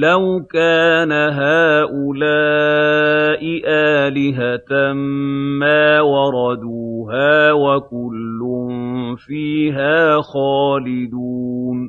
لَوْ كَانَ هَٰؤُلَاءِ آلِهَةً مَّا وَرَدُوهَا ۖ وَكُلٌّ فِيهَا خَالِدُونَ